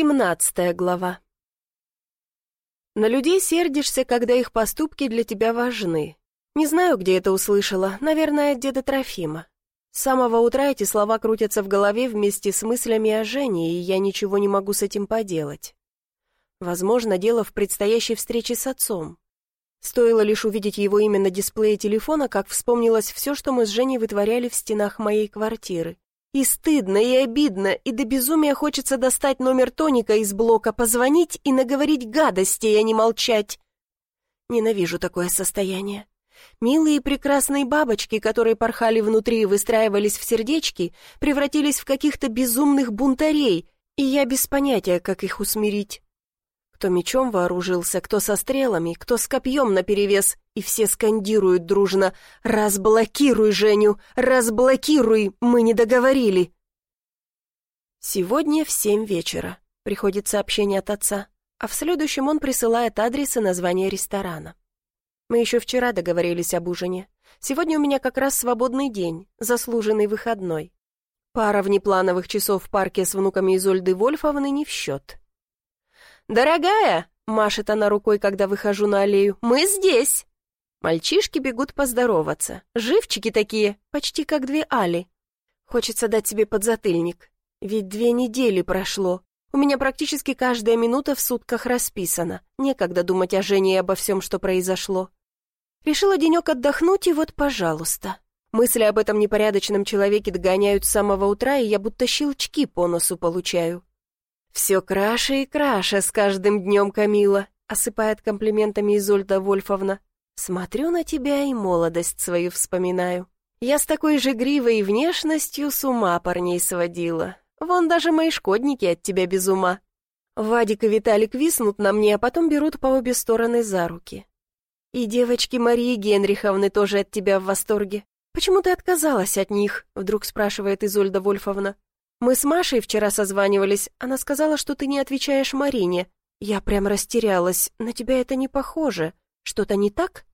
Семнадцатая глава. На людей сердишься, когда их поступки для тебя важны. Не знаю, где это услышала, наверное, от деда Трофима. С самого утра эти слова крутятся в голове вместе с мыслями о Жене, и я ничего не могу с этим поделать. Возможно, дело в предстоящей встрече с отцом. Стоило лишь увидеть его имя на дисплее телефона, как вспомнилось все, что мы с Женей вытворяли в стенах моей квартиры. И стыдно, и обидно, и до безумия хочется достать номер Тоника из блока, позвонить и наговорить гадостей, а не молчать. Ненавижу такое состояние. Милые и прекрасные бабочки, которые порхали внутри и выстраивались в сердечки, превратились в каких-то безумных бунтарей, и я без понятия, как их усмирить. Кто мечом вооружился, кто со стрелами, кто с копьем наперевес, и все скандируют дружно «Разблокируй Женю! Разблокируй! Мы не договорили!» Сегодня в семь вечера приходит сообщение от отца, а в следующем он присылает адрес и название ресторана. Мы еще вчера договорились об ужине. Сегодня у меня как раз свободный день, заслуженный выходной. Пара внеплановых часов в парке с внуками Изольды Вольфовны не в счет. «Дорогая!» — машет она рукой, когда выхожу на аллею. «Мы здесь!» Мальчишки бегут поздороваться. Живчики такие, почти как две Али. Хочется дать себе подзатыльник. Ведь две недели прошло. У меня практически каждая минута в сутках расписана. Некогда думать о Жене и обо всем, что произошло. Решила денек отдохнуть, и вот, пожалуйста. Мысли об этом непорядочном человеке догоняют с самого утра, и я будто щелчки по носу получаю. «Все краше и краше с каждым днем, Камила», — осыпает комплиментами Изольда Вольфовна. «Смотрю на тебя и молодость свою вспоминаю. Я с такой же гривой и внешностью с ума парней сводила. Вон даже мои шкодники от тебя без ума. Вадик и Виталик виснут на мне, а потом берут по обе стороны за руки. И девочки Марии Генриховны тоже от тебя в восторге. Почему ты отказалась от них?» — вдруг спрашивает Изольда Вольфовна. Мы с Машей вчера созванивались. Она сказала, что ты не отвечаешь Марине. Я прям растерялась. На тебя это не похоже. Что-то не так?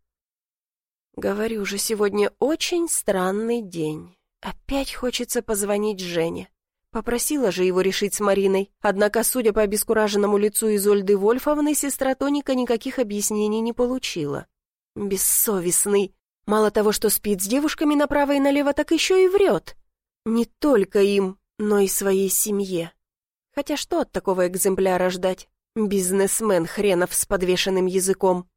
Говорю же, сегодня очень странный день. Опять хочется позвонить Жене. Попросила же его решить с Мариной. Однако, судя по обескураженному лицу Изольды Вольфовны, сестра Тоника никаких объяснений не получила. Бессовестный. Мало того, что спит с девушками направо и налево, так еще и врет. Не только им, но и своей семье. Хотя что от такого экземпляра ждать? Бизнесмен хренов с подвешенным языком.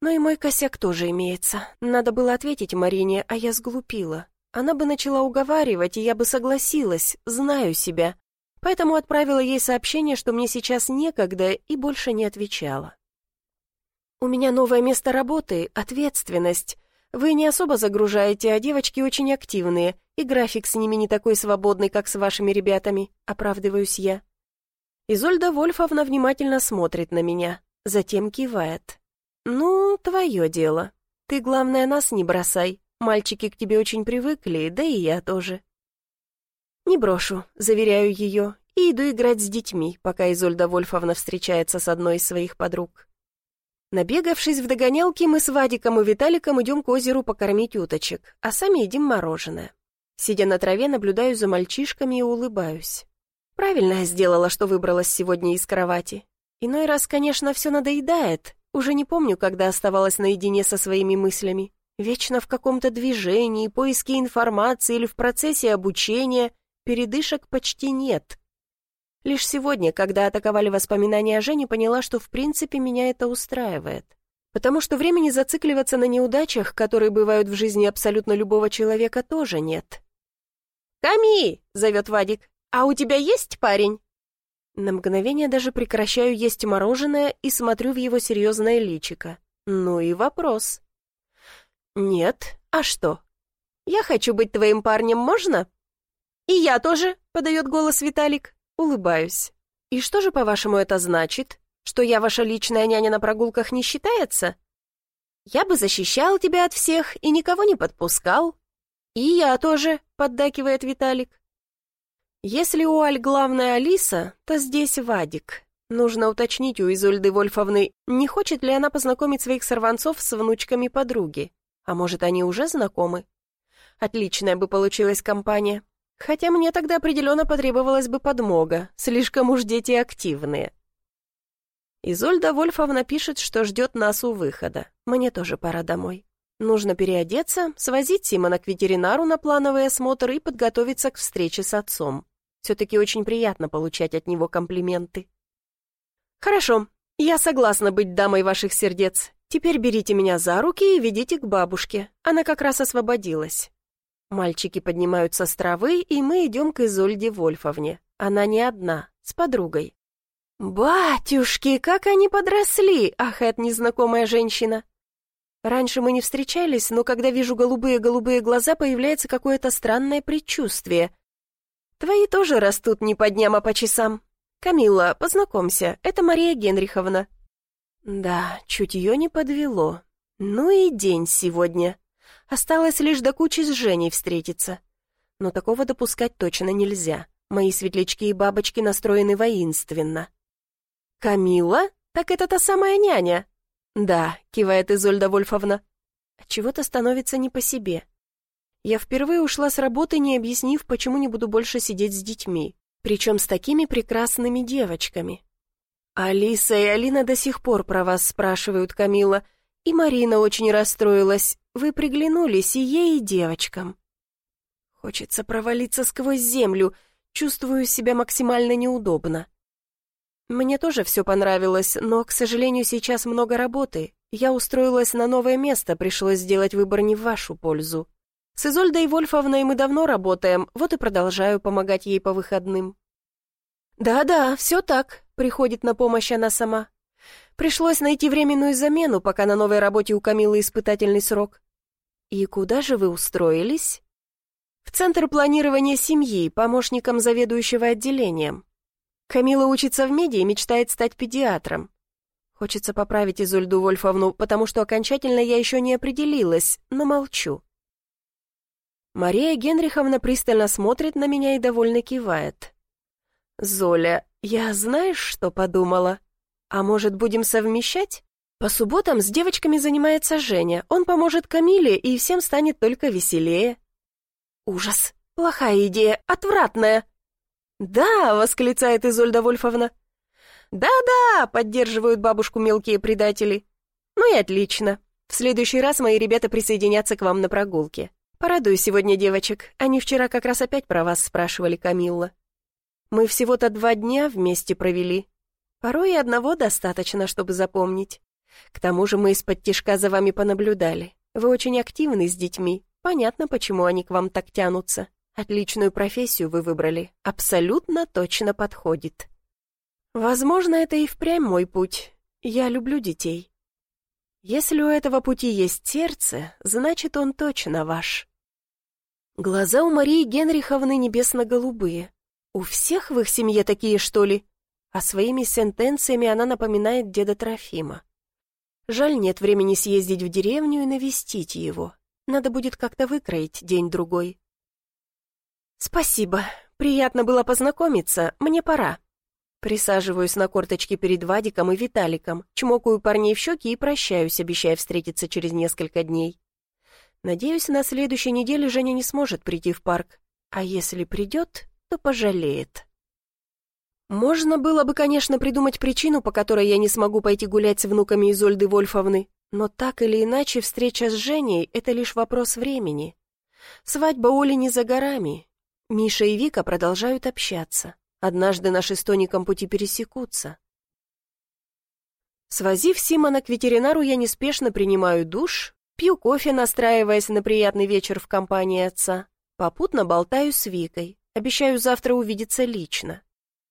Но и мой косяк тоже имеется. Надо было ответить Марине, а я сглупила. Она бы начала уговаривать, и я бы согласилась, знаю себя. Поэтому отправила ей сообщение, что мне сейчас некогда, и больше не отвечала. У меня новое место работы, ответственность. Вы не особо загружаете, а девочки очень активные, и график с ними не такой свободный, как с вашими ребятами, оправдываюсь я. Изольда Вольфовна внимательно смотрит на меня, затем кивает. «Ну, твое дело. Ты, главное, нас не бросай. Мальчики к тебе очень привыкли, да и я тоже». «Не брошу», — заверяю ее, и иду играть с детьми, пока Изольда Вольфовна встречается с одной из своих подруг. Набегавшись в догонялки, мы с Вадиком и Виталиком идем к озеру покормить уточек, а сами едим мороженое. Сидя на траве, наблюдаю за мальчишками и улыбаюсь. Правильно я сделала, что выбралась сегодня из кровати. Иной раз, конечно, все надоедает. Уже не помню, когда оставалась наедине со своими мыслями. Вечно в каком-то движении, поиске информации или в процессе обучения. Передышек почти нет. Лишь сегодня, когда атаковали воспоминания о Жене, поняла, что в принципе меня это устраивает. Потому что времени зацикливаться на неудачах, которые бывают в жизни абсолютно любого человека, тоже нет. «Ками!» — зовет Вадик. «А у тебя есть парень?» На мгновение даже прекращаю есть мороженое и смотрю в его серьезное личико. Ну и вопрос. «Нет. А что? Я хочу быть твоим парнем, можно?» «И я тоже», — подает голос Виталик. Улыбаюсь. «И что же, по-вашему, это значит? Что я ваша личная няня на прогулках не считается?» «Я бы защищал тебя от всех и никого не подпускал». «И я тоже», — поддакивает Виталик. «Если у Аль главная Алиса, то здесь Вадик. Нужно уточнить у Изольды Вольфовны, не хочет ли она познакомить своих сорванцов с внучками подруги. А может, они уже знакомы? Отличная бы получилась компания. Хотя мне тогда определенно потребовалась бы подмога, слишком уж дети активные. Изольда Вольфовна пишет, что ждет нас у выхода. Мне тоже пора домой. Нужно переодеться, свозить Симона к ветеринару на плановый осмотр и подготовиться к встрече с отцом. Все-таки очень приятно получать от него комплименты. «Хорошо, я согласна быть дамой ваших сердец. Теперь берите меня за руки и ведите к бабушке. Она как раз освободилась». Мальчики поднимаются с травы, и мы идем к Изольде Вольфовне. Она не одна, с подругой. «Батюшки, как они подросли!» — ахает незнакомая женщина. Раньше мы не встречались, но когда вижу голубые-голубые глаза, появляется какое-то странное предчувствие. Твои тоже растут не по дням, а по часам. Камилла, познакомься, это Мария Генриховна. Да, чуть ее не подвело. Ну и день сегодня. Осталось лишь до кучи с Женей встретиться. Но такого допускать точно нельзя. Мои светлячки и бабочки настроены воинственно. «Камилла? Так это та самая няня?» «Да», — кивает Изольда Вольфовна. Чего-то становится не по себе. Я впервые ушла с работы, не объяснив, почему не буду больше сидеть с детьми, причем с такими прекрасными девочками. «Алиса и Алина до сих пор про вас спрашивают, Камила, и Марина очень расстроилась. Вы приглянулись и ей, и девочкам». Хочется провалиться сквозь землю, чувствую себя максимально неудобно. Мне тоже все понравилось, но, к сожалению, сейчас много работы. Я устроилась на новое место, пришлось сделать выбор не в вашу пользу. С Изольдой Вольфовной мы давно работаем, вот и продолжаю помогать ей по выходным. «Да-да, все так», — приходит на помощь она сама. Пришлось найти временную замену, пока на новой работе у Камилы испытательный срок. «И куда же вы устроились?» «В Центр планирования семьи, помощником заведующего отделением. Камила учится в меди и мечтает стать педиатром. Хочется поправить Изольду Вольфовну, потому что окончательно я еще не определилась, но молчу. Мария Генриховна пристально смотрит на меня и довольно кивает. «Золя, я знаешь, что подумала? А может, будем совмещать? По субботам с девочками занимается Женя, он поможет Камиле, и всем станет только веселее». «Ужас! Плохая идея, отвратная!» «Да!» — восклицает Изольда Вольфовна. «Да-да!» — поддерживают бабушку мелкие предатели. «Ну и отлично. В следующий раз мои ребята присоединятся к вам на прогулке. Порадую сегодня девочек. Они вчера как раз опять про вас спрашивали, Камилла. Мы всего-то два дня вместе провели. Порой и одного достаточно, чтобы запомнить. К тому же мы из-под тишка за вами понаблюдали. Вы очень активны с детьми. Понятно, почему они к вам так тянутся. Отличную профессию вы выбрали. Абсолютно точно подходит. Возможно, это и впрямь мой путь. Я люблю детей. Если у этого пути есть сердце, значит, он точно ваш. Глаза у Марии Генриховны небесно-голубые. У всех в их семье такие, что ли? А своими сентенциями она напоминает деда Трофима. Жаль, нет времени съездить в деревню и навестить его. Надо будет как-то выкроить день-другой. «Спасибо. Приятно было познакомиться. Мне пора». Присаживаюсь на корточки перед Вадиком и Виталиком, чмокаю парней в щеки и прощаюсь, обещая встретиться через несколько дней. Надеюсь, на следующей неделе Женя не сможет прийти в парк. А если придет, то пожалеет. Можно было бы, конечно, придумать причину, по которой я не смогу пойти гулять с внуками Изольды Вольфовны, но так или иначе встреча с Женей — это лишь вопрос времени. Свадьба Оли не за горами, Миша и Вика продолжают общаться. Однажды наши с Тоником пути пересекутся. Свозив Симона к ветеринару, я неспешно принимаю душ, пью кофе, настраиваясь на приятный вечер в компании отца. Попутно болтаю с Викой. Обещаю завтра увидеться лично.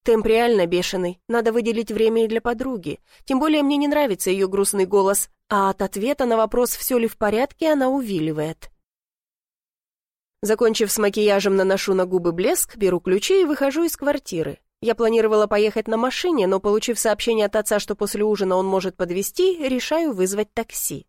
Темп реально бешеный, надо выделить время и для подруги. Тем более мне не нравится ее грустный голос, а от ответа на вопрос, все ли в порядке, она увиливает. Закончив с макияжем, наношу на губы блеск, беру ключи и выхожу из квартиры. Я планировала поехать на машине, но, получив сообщение от отца, что после ужина он может подвезти, решаю вызвать такси.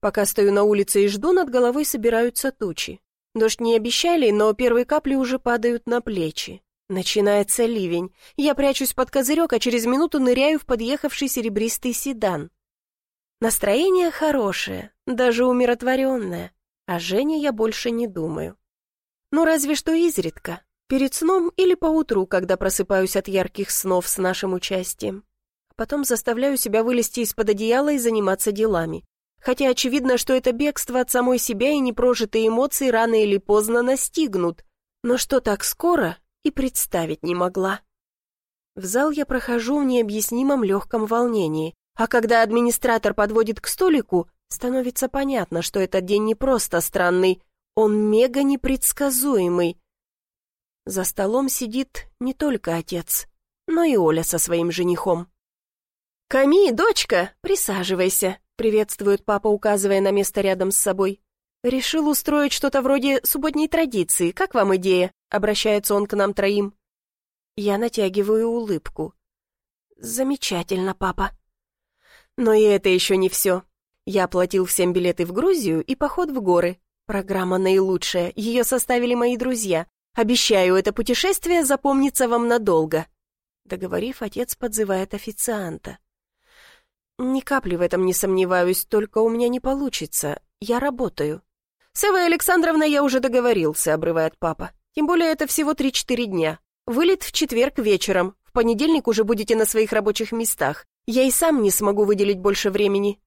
Пока стою на улице и жду, над головой собираются тучи. Дождь не обещали, но первые капли уже падают на плечи. Начинается ливень. Я прячусь под козырек, а через минуту ныряю в подъехавший серебристый седан. Настроение хорошее, даже умиротворенное. О Жене я больше не думаю. Ну, разве что изредка. Перед сном или поутру, когда просыпаюсь от ярких снов с нашим участием. А потом заставляю себя вылезти из-под одеяла и заниматься делами. Хотя очевидно, что это бегство от самой себя и непрожитые эмоции рано или поздно настигнут. Но что так скоро, и представить не могла. В зал я прохожу в необъяснимом легком волнении, а когда администратор подводит к столику, становится понятно, что этот день не просто странный, он мега непредсказуемый. За столом сидит не только отец, но и Оля со своим женихом. «Ками, дочка, присаживайся», — приветствует папа, указывая на место рядом с собой. «Решил устроить что-то вроде субботней традиции. Как вам идея?» — обращается он к нам троим. Я натягиваю улыбку. «Замечательно, папа». Но и это еще не все. Я оплатил всем билеты в Грузию и поход в горы. Программа наилучшая, ее составили мои друзья. Обещаю, это путешествие запомнится вам надолго». Договорив, отец подзывает официанта. «Ни капли в этом не сомневаюсь, только у меня не получится. Я работаю». «С Эвой Александровной я уже договорился», — обрывает папа. «Тем более это всего три-четыре дня. Вылет в четверг вечером. В понедельник уже будете на своих рабочих местах. Я и сам не смогу выделить больше времени».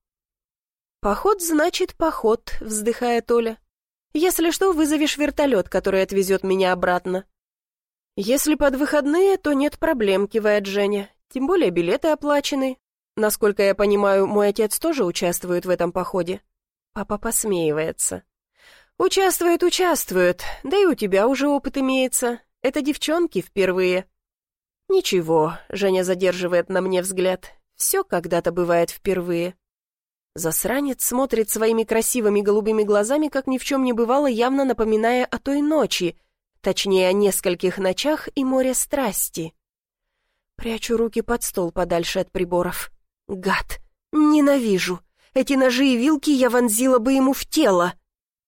«Поход значит поход», — вздыхает Оля. Если что, вызовешь вертолет, который отвезет меня обратно». «Если под выходные, то нет проблем», — кивает Женя. «Тем более билеты оплачены. Насколько я понимаю, мой отец тоже участвует в этом походе». Папа посмеивается. «Участвует, участвует. Да и у тебя уже опыт имеется. Это девчонки впервые». «Ничего», — Женя задерживает на мне взгляд. «Все когда-то бывает впервые». Засранец смотрит своими красивыми голубыми глазами, как ни в чем не бывало, явно напоминая о той ночи, точнее, о нескольких ночах и море страсти. Прячу руки под стол подальше от приборов. Гад! Ненавижу! Эти ножи и вилки я вонзила бы ему в тело.